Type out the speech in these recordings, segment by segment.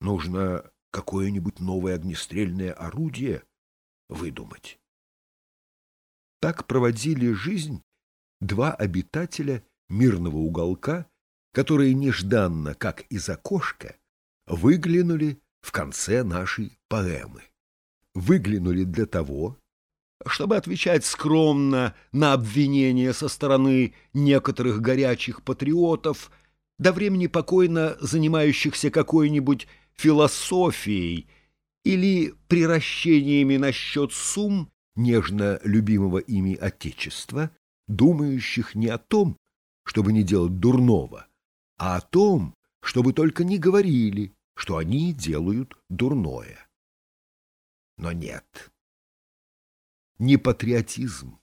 Нужно какое-нибудь новое огнестрельное орудие выдумать. Так проводили жизнь два обитателя мирного уголка, которые нежданно, как из окошка, выглянули в конце нашей поэмы. Выглянули для того, чтобы отвечать скромно на обвинения со стороны некоторых горячих патриотов, до времени покойно занимающихся какой-нибудь философией или приращениями насчет сумм нежно любимого ими Отечества, думающих не о том, чтобы не делать дурного, а о том, чтобы только не говорили, что они делают дурное. Но нет. Не патриотизм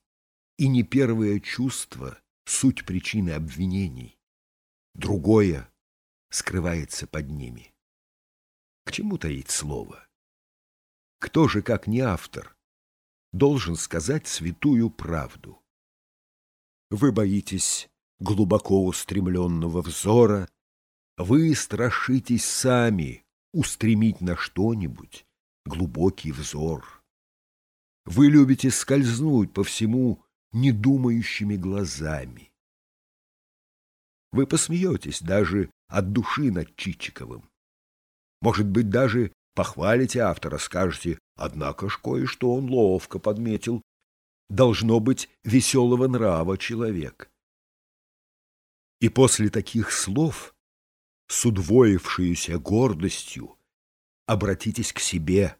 и не первое чувство — суть причины обвинений. Другое скрывается под ними. К чему таить слово? Кто же, как не автор, должен сказать святую правду? Вы боитесь глубоко устремленного взора, вы страшитесь сами устремить на что-нибудь глубокий взор. Вы любите скользнуть по всему недумающими глазами. Вы посмеетесь даже от души над Чичиковым. Может быть, даже похвалите автора, скажете, однако ж кое-что он ловко подметил. Должно быть веселого нрава человек. И после таких слов, с удвоившейся гордостью, обратитесь к себе.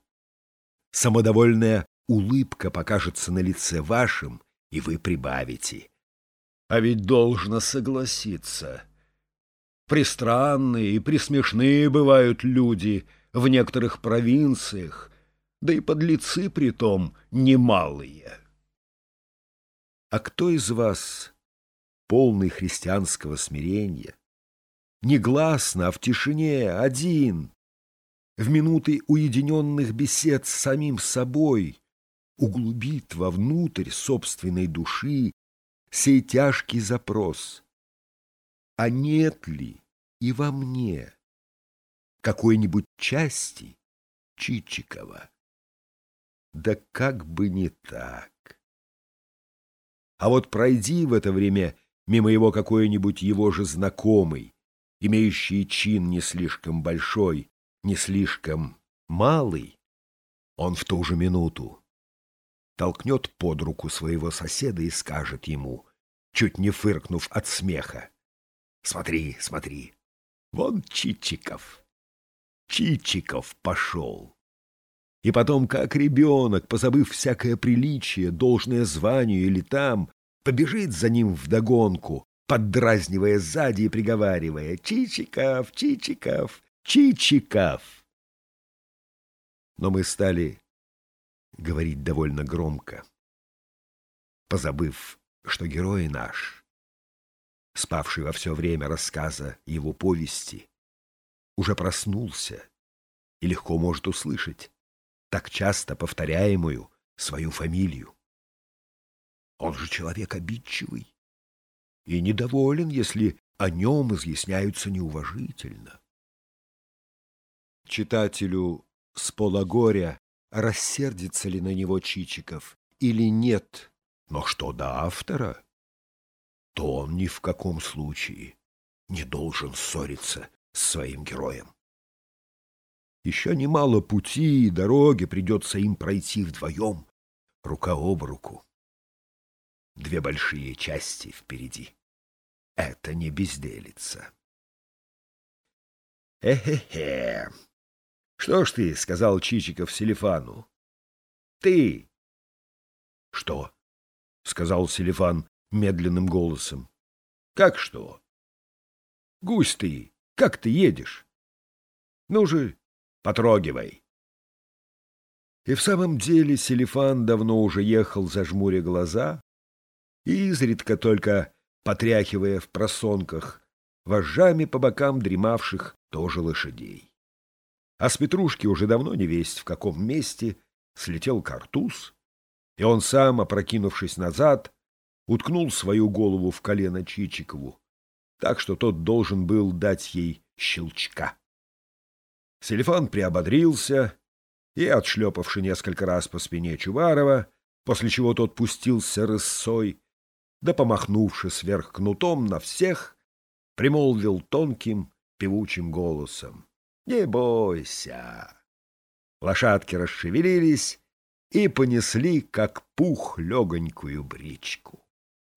Самодовольная улыбка покажется на лице вашем, и вы прибавите. А ведь должно согласиться — Пристранные и присмешные бывают люди в некоторых провинциях, да и подлецы притом немалые. А кто из вас, полный христианского смирения, негласно, а в тишине, один, в минуты уединенных бесед с самим собой, углубит вовнутрь собственной души сей тяжкий запрос — а нет ли и во мне какой-нибудь части Чичикова? Да как бы не так. А вот пройди в это время мимо его какой-нибудь его же знакомый, имеющий чин не слишком большой, не слишком малый, он в ту же минуту толкнет под руку своего соседа и скажет ему, чуть не фыркнув от смеха, Смотри, смотри. Вон Чичиков. Чичиков пошел. И потом, как ребенок, позабыв всякое приличие, должное званию или там, побежит за ним вдогонку, поддразнивая сзади и приговаривая «Чичиков! Чичиков! Чичиков!» Но мы стали говорить довольно громко, позабыв, что герой наш спавший во все время рассказа его повести, уже проснулся и легко может услышать так часто повторяемую свою фамилию. Он же человек обидчивый и недоволен, если о нем изъясняются неуважительно. Читателю с полагоря рассердится ли на него Чичиков или нет, но что до автора — то он ни в каком случае не должен ссориться с своим героем. Еще немало пути и дороги придется им пройти вдвоем, рука об руку. Две большие части впереди. Это не безделица. «Э-хе-хе! Что ж ты?» — сказал Чичиков Селифану. «Ты!» «Что?» — сказал Селифан медленным голосом. — Как что? — Гусь ты, как ты едешь? — Ну же, потрогивай. И в самом деле Селифан давно уже ехал, зажмуря глаза, и изредка только потряхивая в просонках, вожжами по бокам дремавших тоже лошадей. А с Петрушки уже давно не весть, в каком месте слетел картуз, и он сам, опрокинувшись назад, уткнул свою голову в колено Чичикову, так что тот должен был дать ей щелчка. Селефан приободрился и, отшлепавши несколько раз по спине Чуварова, после чего тот пустился рысой, да помахнувши сверх кнутом на всех, примолвил тонким певучим голосом. «Не бойся!» Лошадки расшевелились и понесли, как пух, легонькую бричку.